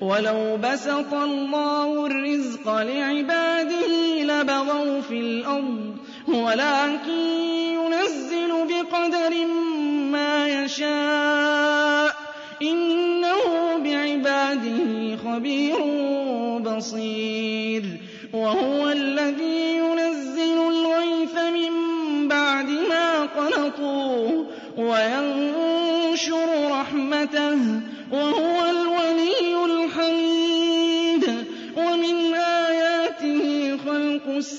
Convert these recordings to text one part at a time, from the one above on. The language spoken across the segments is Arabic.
ولو بسط الله الرزق لعباده لبغوا في الأرض ولكن ينزل بقدر ما يشاء إنه بعباده خبير بصير وهو الذي ينزل الغيث من بعد ما قنطوه وينشر رحمته وهو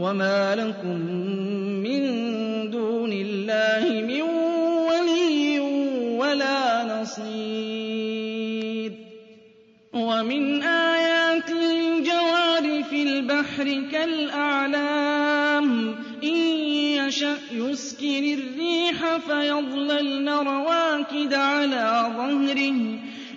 وما لكم من دون الله من ولي ولا نصير ومن آياته الجوار في البحر كالأعلام إن يشأ يسكن الريح فيضللن رواكد على ظهره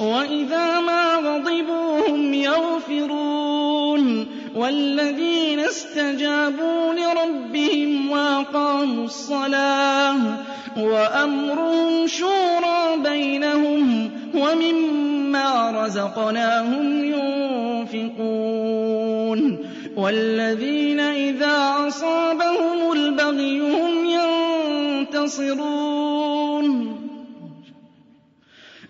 وَإِذَا مَا غَضِبُوا هُمْ يَغْفِرُونَ وَالَّذِينَ اسْتَجَابُوا لِرَبِّهِمْ وَأَقَامُوا الصَّلَاةَ وَأَمْرُهُمْ شُورَى بَيْنَهُمْ وَمِمَّا رَزَقْنَاهُمْ يُنْفِقُونَ وَالَّذِينَ إِذَا أَصَابَهُمُ الْبَغْيُ هُمْ يَنْتَصِرُونَ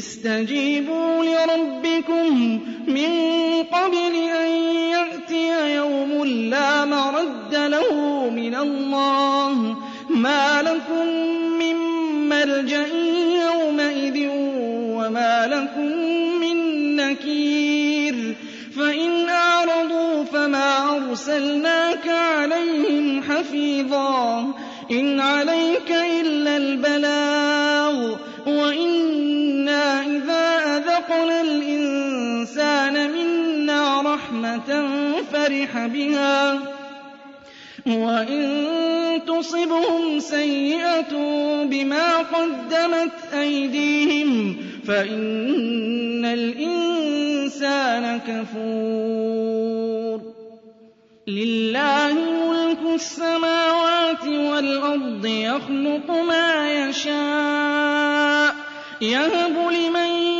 اسْتَجِيبُوا لِرَبِّكُمْ مِنْ قَبْلِ أَنْ يَأْتِيَ يَوْمٌ لَا مَرَدَّ لَهُ مِنَ اللَّهِ مَا لَكُمْ مِنْ مَلْجَأٍ يَوْمَئِذٍ وَمَا لَكُمْ مِنْ نَكِيرٍ فَإِنْ أَعْرَضُوا فَمَا أَرْسَلْنَاكَ عَلَيْهِمْ حَفِيظًا إِنْ عَلَيْكَ إِلَّا الْبَلَاغُ خَلَقْنَا الْإِنسَانَ مِنَّا رَحْمَةً فَرِحَ بِهَا. وَإِن تُصِبْهُمْ سَيِّئَةٌ بِمَا قَدَّمَتْ أَيْدِيهِمْ فَإِنَّ الْإِنسَانَ كَفُورٌ. لِلَّهِ مُلْكُ السَّمَاوَاتِ وَالْأَرْضِ يَخْلُقُ مَا يَشَاءُ يَهَبُ لِمَن